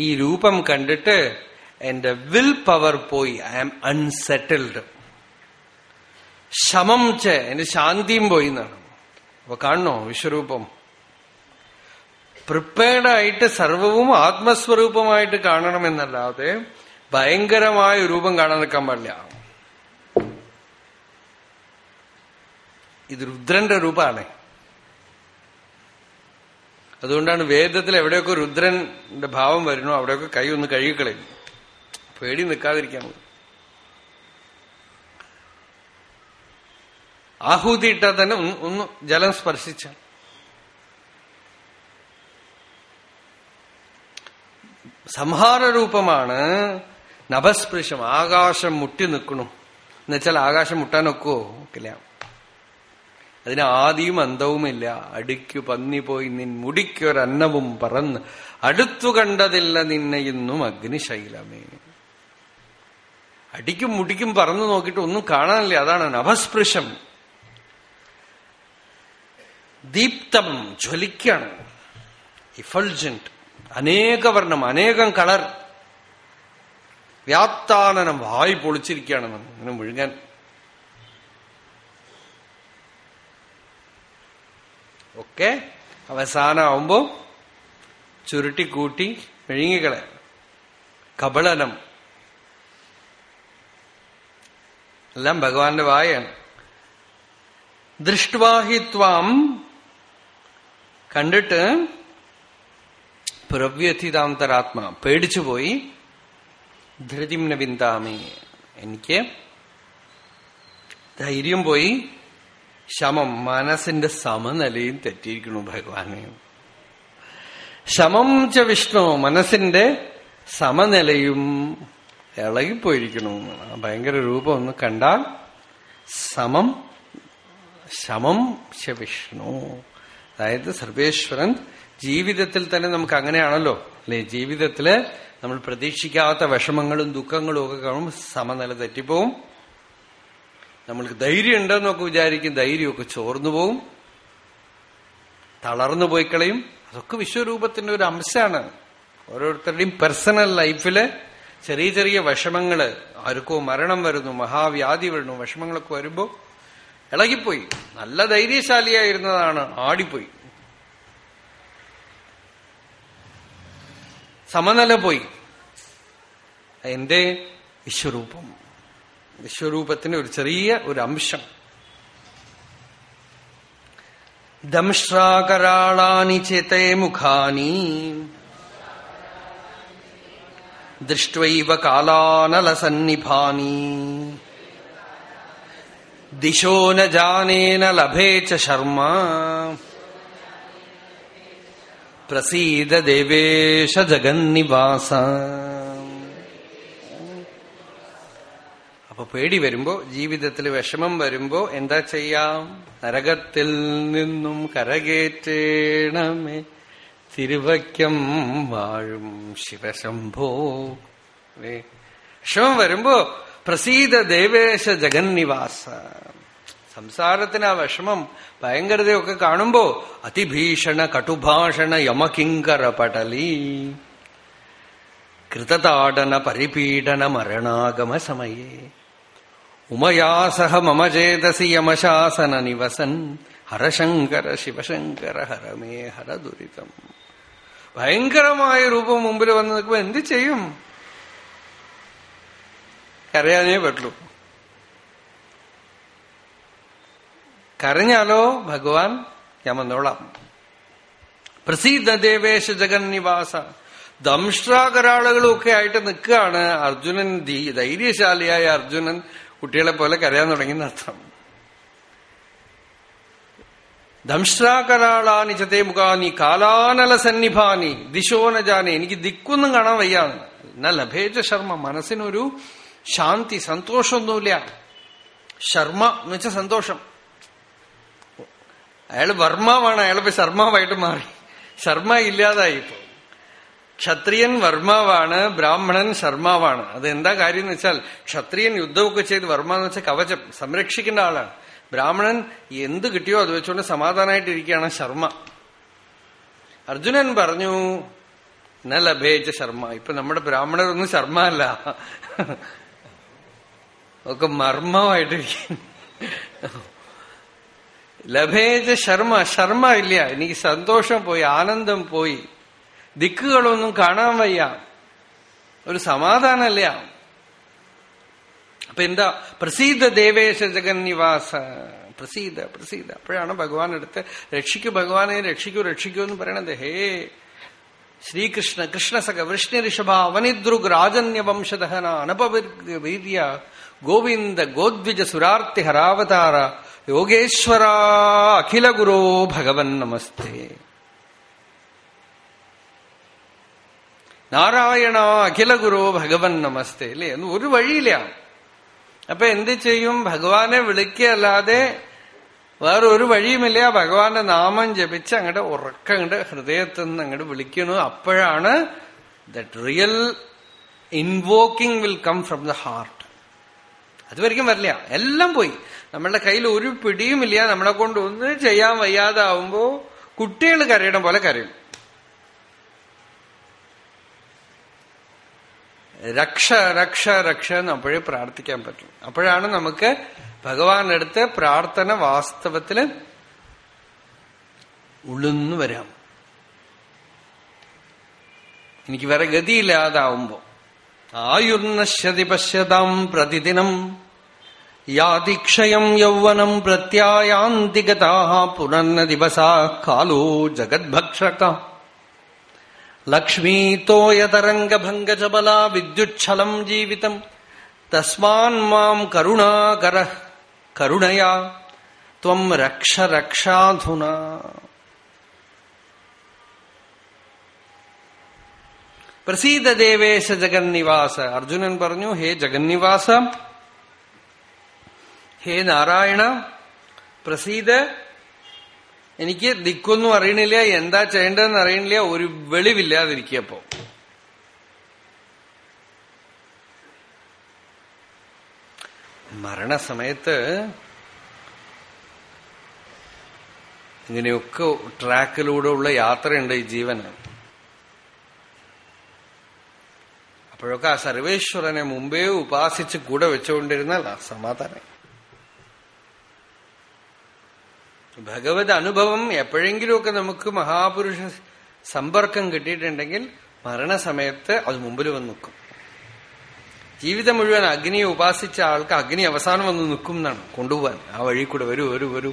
ഈ രൂപം കണ്ടിട്ട് എന്റെ വിൽ പവർ പോയി ഐ ആം അൺസെറ്റിൽഡ്. ശമം ച എന്റെ ശാന്തിയും പോയി എന്നാണ്. അപ്പൊ കാണണോ വിശ്വരൂപം? പ്രിപ്പയർഡായിട്ട് സർവവും ആത്മസ്വരൂപമായിട്ട് കാണണമെന്നല്ലാതെ ഭയങ്കരമായ രൂപം കാണാൻ നിൽക്കാൻ പാടില്ല. ഇത് രുദ്രന്റെ രൂപമാണ്. അതുകൊണ്ടാണ് വേദത്തിൽ എവിടെയൊക്കെ രുദ്രന്റെ ഭാവം വരുന്നു അവിടെയൊക്കെ കൈ ഒന്ന് കഴുകിക്കളയും. പേടി നിൽക്കാതിരിക്കാൻ. ആഹൂതി ഇട്ടാൽ തന്നെ ഒന്ന് ജലം സ്പർശിച്ച സംഹാരരൂപമാണ് നഭസ്പൃശം ആകാശം മുട്ടി നിൽക്കണു. എന്നുവെച്ചാൽ ആകാശം മുട്ടാനൊക്കോ ഒക്കില്ല. അതിന് ആദിയും അന്തവുമില്ല അടിക്കു പന്നി പോയി നിൻ മുടിക്കൊരന്നവും പറന്ന് അടുത്തു കണ്ടതില്ല നിന്നെ ഇന്നും അഗ്നിശൈലമേ. അടിക്കും മുടിക്കും പറന്നു നോക്കിയിട്ട് ഒന്നും കാണാനില്ല. അതാണ് നഭസ്പൃശം. ദീപ്തം ജ്വലിക്കണം. ഇഫൾജന്റ് അനേക വർണം അനേകം കളർ. വ്യാപ്താനനം വായി പൊളിച്ചിരിക്കുകയാണ് ഇങ്ങനെ മുഴുകാൻ. ഒക്കെ അവസാനമാവുമ്പോ ചുരുട്ടിക്കൂട്ടി മെഴുങ്ങികളെ കബളനം. എല്ലാം ഭഗവാന്റെ വായാണ്. ദൃഷ്ടവാഹിത്വം കണ്ടിട്ട് പ്രവ്യഥിതാന്തരാത്മ. പേടിച്ചുപോയി. ധൃതിം നവിന്താമി എനിക്ക് ധൈര്യം പോയി. ശമം മനസ്സിന്റെ സമനിലയും തെറ്റിയിരിക്കുന്നു ഭഗവാനെ. ശമം ച വിഷ്ണു മനസ്സിന്റെ സമനിലയും ഇളകിപ്പോയിരിക്കണു ഭയങ്കര രൂപം ഒന്ന് കണ്ടാൽ സമം ശമം ച വിഷ്ണു. അതായത് സർവേശ്വരൻ ജീവിതത്തിൽ തന്നെ നമുക്ക് അങ്ങനെയാണല്ലോ. അല്ലെ? ജീവിതത്തിൽ നമ്മൾ പ്രതീക്ഷിക്കാത്ത വിഷമങ്ങളും ദുഃഖങ്ങളും ഒക്കെ കാണുമ്പോൾ സമനില തെറ്റിപ്പോവും. നമ്മൾക്ക് ധൈര്യം ഉണ്ടെന്നൊക്കെ വിചാരിക്കും ധൈര്യമൊക്കെ ചോർന്നു പോവും. തളർന്നു പോയി കളയും. അതൊക്കെ വിശ്വരൂപത്തിന്റെ ഒരു അംശമാണ്. ഓരോരുത്തരുടെയും പേഴ്സണൽ ലൈഫിൽ ചെറിയ ചെറിയ വിഷമങ്ങൾ ആർക്കോ മരണം വരുന്നു മഹാവ്യാധി വരുന്നു വിഷമങ്ങളൊക്കെ വരുമ്പോ ഇളകിപ്പോയി. നല്ല ധൈര്യശാലിയായിരുന്നതാണ് ആടിപ്പോയി. സമനില പോയി. എന്റെ വിശ്വരൂപം. വിശ്വരൂപത്തിന്റെ ഒരു ചെറിയ ഒരു അംശം. ദംശ്രാകരാളാനി ചേതേ മുഖാനി. ദൃഷ്ടൈവ കാലാനലസന്നിഭാനി ദിശോ ന ജാനേന ലഭേ ച പ്രസീദ ദേവേശ ജഗന്നിവാസ. അപ്പൊ പേടി വരുമ്പോ ജീവിതത്തിൽ വിഷമം വരുമ്പോ എന്താ ചെയ്യാം? നരകത്തിൽ നിന്നും കരകേറ്റേണമേ തിരുവക്യം വാഴും ശിവശംഭോ. വിഷമം വരുമ്പോ പ്രസീത ദേവേശ ജഗന്നിവാസ. സംസാരത്തിന് ആ വിഷമം ഭയങ്കരതയൊക്കെ കാണുമ്പോ അതിഭീഷണ കടുഭാഷണ യമകിങ്കര പടലി. കൃതതാടന പരിപീഡന മരണാഗമ സമയേ. ഉമയാ സഹ മമ ചേതസി യമശാസന നിവസൻ. ഹരശങ്കര ശിവശങ്കര ഹരമേ ഹര ദുരിതം. ഭയങ്കരമായ രൂപം മുമ്പിൽ വന്ന് നിൽക്കുമ്പോ എന്ത് ചെയ്യും? കരയാനേ പറ്റുള്ളൂ. കരഞ്ഞാലോ ഭഗവാൻ? ഞാൻ പ്രസിദ്ധ ദേവേശ ജഗന്നിവാസ. ദംഷ്ട്രാകരാളുകളും ഒക്കെ ആയിട്ട് നിൽക്കുകയാണ് അർജുനൻ ധൈര്യശാലിയായ അർജുനൻ കുട്ടികളെ പോലെ കരയാൻ തുടങ്ങിയെന്ന് അർത്ഥം ദംഷ്ട്രാകരാളാനി ചതേ മുഖാനി കാലാനല സന്നിഭാനി ദിശോനജാനി എനിക്ക് ദിക്കൊന്നും കാണാൻ വയ്യാന്ന് എന്നാ ലഭേജ ശർമ്മ മനസ്സിനൊരു ശാന്തി സന്തോഷമൊന്നുമില്ല. ശർമ്മ എന്ന് വെച്ചാൽ സന്തോഷം. അയാൾ വർമാവാണ് അയാളിപ്പോ ശർമാവായിട്ട് മാറി. ശർമ്മ ഇല്ലാതായി ഇപ്പോ. ക്ഷത്രിയൻ വർമാവാണ് ബ്രാഹ്മണൻ ശർമാവാണ്. അത് എന്താ കാര്യം എന്ന് വെച്ചാൽ ക്ഷത്രിയൻ യുദ്ധമൊക്കെ ചെയ്ത് വർമ്മ എന്ന് വെച്ചാൽ കവചം സംരക്ഷിക്കേണ്ട ആളാണ്. ബ്രാഹ്മണൻ എന്ത് കിട്ടിയോ അത് വെച്ചുകൊണ്ട് സമാധാനമായിട്ടിരിക്കുകയാണ് ശർമ്മ. അർജുനൻ പറഞ്ഞു ന അഭയച്ച ശർമ്മ. ഇപ്പൊ നമ്മുടെ ബ്രാഹ്മണരൊന്നും ശർമ്മ അല്ല. ഒക്കെ മർമ്മമായിട്ടിരിക്കും ലഭേജ ശർമ്മ ശർമ്മ ഇല്ല. എനിക്ക് സന്തോഷം പോയി ആനന്ദം പോയി. ദിക്കുകളൊന്നും കാണാൻ വയ്യ. ഒരു സമാധാനമല്ല. അപ്പൊ എന്താ? പ്രസീത ദേവേശ ജഗന്നിവാസ. പ്രസീത പ്രസീത. അപ്പോഴാണ് ഭഗവാൻ എടുത്ത് രക്ഷിക്കൂ ഭഗവാനെ രക്ഷിക്കൂ രക്ഷിക്കൂ എന്ന് പറയണത്. ഹേ ശ്രീകൃഷ്ണ കൃഷ്ണസഖ വൃഷ്ണിഋഷഭ അവനിദ്രുഗ് രാജന്യവംശദഹന അനപവീര്യ ഗോവിന്ദ ഗോദ്വിജ സുരാർത്തി ഹരാവതാര യോഗേശ്വര അഖില ഗുരോ ഭഗവൻ നമസ്തേ നാരായണ അഖില ഗുരോ ഭഗവൻ നമസ്തേ അല്ലേ എന്ന് ഒരു വഴിയില്ല അപ്പൊ എന്ത് ചെയ്യും? ഭഗവാനെ വിളിക്കല്ലാതെ വേറെ ഒരു വഴിയുമില്ല. ഭഗവാന്റെ നാമം ജപിച്ച് അങ്ങോട്ട് ഉറക്കം അങ്ങോട്ട് ഹൃദയത്തിൽ നിന്ന് അങ്ങോട്ട് വിളിക്കണു അപ്പോഴാണ് that real invoking will come from the heart അതുവരിക്കും വരില്ല. എല്ലാം പോയി. നമ്മളുടെ കയ്യിൽ ഒരു പിടിയുമില്ല. നമ്മളെ കൊണ്ട് ഒന്നും ചെയ്യാൻ വയ്യാതാവുമ്പോ കുട്ടികൾ കരയണം പോലെ കരയും. രക്ഷ രക്ഷ രക്ഷ എന്ന് അപ്പോഴേ പ്രാർത്ഥിക്കാൻ പറ്റും. അപ്പോഴാണ് നമുക്ക് ഭഗവാന്റെ അടുത്ത് പ്രാർത്ഥന വാസ്തവത്തിൽ ഉള്ളുന്നു വരാം. എനിക്ക് വേറെ ഗതിയില്ലാതാവുമ്പോ. ആയുർനശ്യതി പശ്യതാം പ്രതിദിനം. യാതിക്ഷയം യൗവനം പ്രത്യായാന്തികതാ പുനർന്ന ദിവസാ കാലോ ജഗദ്ഭക്ഷക ലക്ഷ്മീതോയതരംഗഭംഗജബലാ വിദ്യുച്ഛലം ജീവിതം തസ്മാൻ മാം കരുണാകര കരുണയാ ത്വം രക്ഷ രക്ഷാധുന പ്രസീത ദേവേശ ജഗന്നിവാസ അർജുനൻ പറഞ്ഞു ഹേ ജഗന്നിവാസ ഹേ നാരായണ പ്രസീത എനിക്ക് ദിക്കൊന്നും അറിയണില്ല എന്താ ചെയ്യേണ്ടതെന്ന് അറിയണില്ല ഒരു വെളിവില്ലാതിരിക്കപ്പോ. മരണസമയത്ത് ഇങ്ങനെയൊക്കെ ട്രാക്കിലൂടെ ഉള്ള യാത്രയുണ്ട് ഈ ജീവന്. അപ്പോഴൊക്കെ ആ സർവേശ്വരനെ മുമ്പേ ഉപാസിച്ച് കൂടെ വെച്ചുകൊണ്ടിരുന്നാൽ സമാധാനം ഭഗവത് അനുഭവം എപ്പോഴെങ്കിലുമൊക്കെ നമുക്ക് മഹാപുരുഷ സമ്പർക്കം കിട്ടിയിട്ടുണ്ടെങ്കിൽ മരണസമയത്ത് അത് മുമ്പിൽ വന്ന് നിൽക്കും. ജീവിതം മുഴുവൻ അഗ്നിയെ ഉപാസിച്ച ആൾക്ക് അഗ്നി അവസാനം വന്ന് നിൽക്കും എന്നാണ് കൊണ്ടുപോകാൻ ആ വഴി കൂടെ വരൂ വരൂ വരൂ.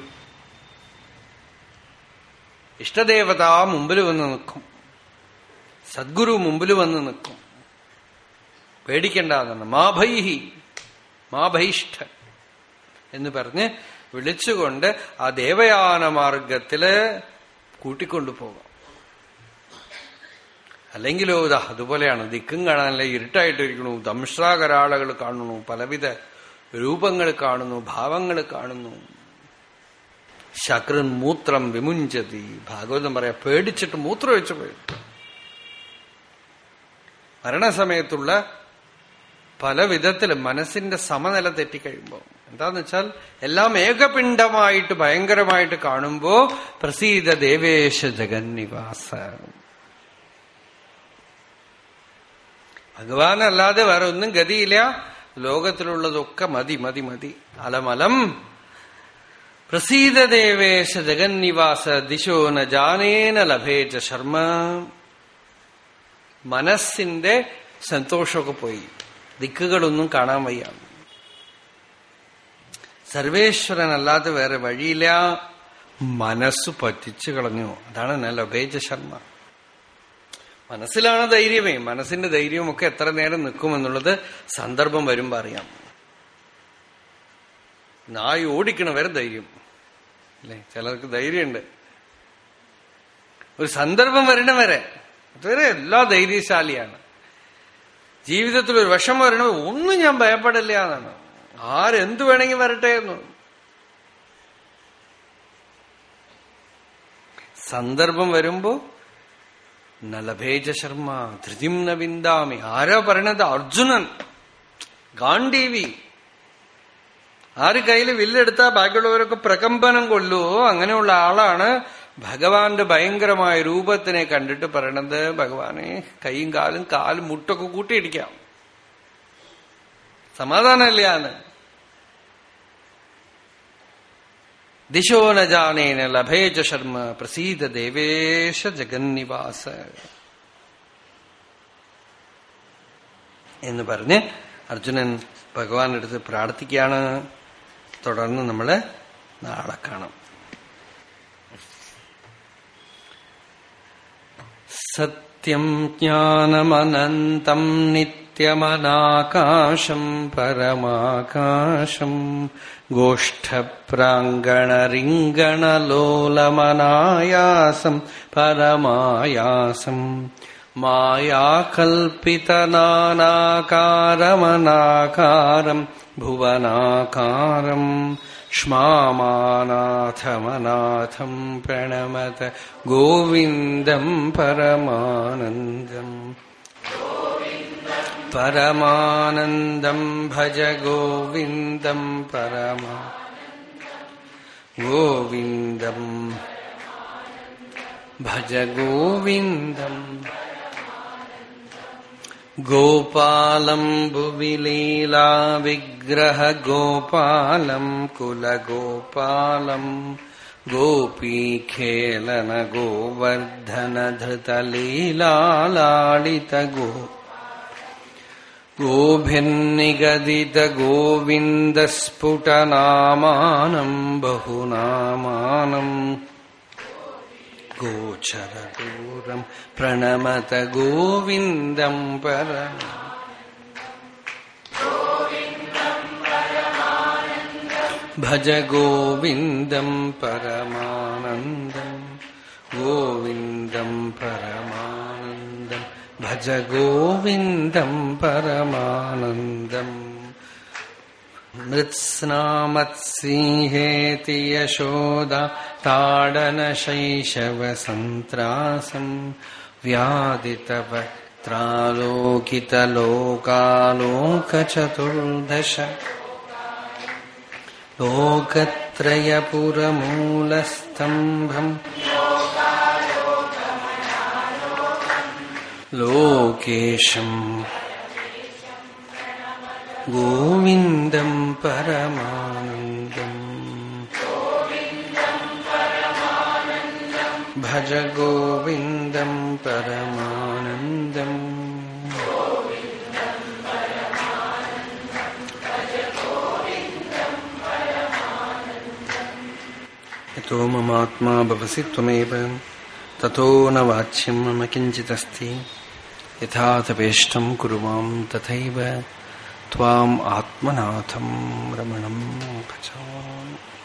ഇഷ്ടദേവത മുമ്പിൽ വന്ന് നിൽക്കും. സദ്ഗുരു മുമ്പിൽ വന്ന് നിൽക്കും. പേടിക്കേണ്ടതാണ്. മാഭൈഹി മാഭൈഷ്ഠ എന്ന് പറഞ്ഞ് വിളിച്ചുകൊണ്ട് ആ ദേവയാന മാർഗത്തിൽ കൂട്ടിക്കൊണ്ടു പോകാം അല്ലെങ്കിലോ ഇതാ അതുപോലെയാണ് ദിക്കും കാണാനല്ല ഇരുട്ടായിട്ടിരിക്കണു ദംശ്രാകരാളകൾ കാണുന്നു പലവിധ രൂപങ്ങൾ കാണുന്നു ഭാവങ്ങൾ കാണുന്നു. ശക്രൻ മൂത്രം വിമുഞ്ചതി ഭാഗവതം പറയാ പേടിച്ചിട്ട് മൂത്രം വെച്ചു പോയി. മരണസമയത്തുള്ള പല വിധത്തിലും മനസ്സിന്റെ സമനില തെറ്റിക്കഴിയുമ്പോൾ എന്താന്ന് വെച്ചാൽ എല്ലാം ഏകപിണ്ഡമായിട്ട് ഭയങ്കരമായിട്ട് കാണുമ്പോ പ്രസീത ദേവേശ ജഗന്നിവാസ. ഭഗവാൻ അല്ലാതെ വേറെ ഒന്നും ഗതിയില്ല. ലോകത്തിലുള്ളതൊക്കെ മതി മതി മതി. അലമലം. പ്രസീത ദേവേശ ജഗന്നിവാസ ദിശോ ന ജാനേന ശർമ്മ. മനസ്സിന്റെ സന്തോഷമൊക്കെ പോയി. ദിക്കുകളൊന്നും കാണാൻ വയ്യ സർവേശ്വരനല്ലാതെ വേറെ വഴിയില്ല. മനസ്സ് പറ്റിച്ചു കളഞ്ഞു. അതാണ് നല്ല ലഭേജ ശർമ്മ. മനസ്സിലാണ് ധൈര്യമേ. മനസ്സിന്റെ ധൈര്യമൊക്കെ എത്ര നേരം നിൽക്കുമെന്നുള്ളത് സന്ദർഭം വരുമ്പോ അറിയാം. നായി ഓടിക്കണ വരെ ധൈര്യം. അല്ലേ? ചിലർക്ക് ധൈര്യമുണ്ട്. ഒരു സന്ദർഭം വരണ വരെ. അതുവരെ എല്ലാ ധൈര്യശാലിയാണ്. ജീവിതത്തിൽ ഒരു വിഷം വരണവരെ ഒന്നും ഞാൻ ഭയപ്പെടില്ല എന്നാണ്. ആരെന്തു വേണമെങ്കിൽ വരട്ടെ എന്ന് സന്ദർഭം വരുമ്പോ നലഭേജ ശർമ്മ ധൃതിം ന വിന്ദാമി. ആരാ പറയണത്? അർജുനൻ. ഗാന്ധീവി. ആര് കയ്യിൽ വില്ലെടുത്താ ബാക്കിയുള്ളവരൊക്കെ പ്രകമ്പനം കൊള്ളുവോ അങ്ങനെയുള്ള ആളാണ് ഭഗവാന്റെ ഭയങ്കരമായ രൂപത്തിനെ കണ്ടിട്ട് പറയണത് ഭഗവാനെ. കൈയും കാലും കാലും മുട്ടൊക്കെ കൂട്ടിയിടിക്കാം. സമാധാനമില്ലാന്ന് ദിശോ ന ലഭേജ ശർമ്മ പ്രസീത ദേവേശ ജഗന്നിവാസ. എന്ന് പറഞ്ഞ് അർജുനൻ ഭഗവാന്റെ അടുത്ത് പ്രാർത്ഥിക്കുകയാണ്. തുടർന്ന് നമ്മൾ നാളെ കാണാം. സത്യം ജ്ഞാനമനന്തം നിത്യമനാകാശം പരമാകാശം गोष्ठप्राङ्गणरिङ्गणलोलमनायासम् परमायासम् मायाकल्पितनानाकारमनाकारम् भुवनाकारम् क्ष्मामानाथमनाथम् प्रणमत गोविन्दम् परमानन्दम्। परमानन्दम् भज गोविन्दम् परमा। गोविन्दम् गोपालम् भुवि लीला विग्रहगोपालं कुलगोपालम् गोपीखेलन गोवर्धनधृतलीलाडितगो गोभिर्निगदितगोविन्दस्फुटनामानम् बहुनामानम् गोचरदूरम् प्रणमत गोविन्दम् परम भज गोविन्दम् परमानन्दम् गोविन्दम् परमानन्दम् भज गोविन्दम् परमानन्दम्। मृत्स्नामत्सिंहेति यशोदा ताडनशैशवसन्त्रासम्। व्यादितवक्त्रालोकितलोकालोकचतुर्दश लोकत्रयपुरमूलस्तम्भम् लोकेशम्। गोविन्दम् परमानन्दम्। भज गोविन्दम् परमानन्दम्। यतो ममात्मा भवसि त्वमेव, ततो न वाच्यम् मम किञ्चिदस्ति। यथा तपेष्टम् कुरुवान् तथैव त्वाम् आत्मनाथम् भजामि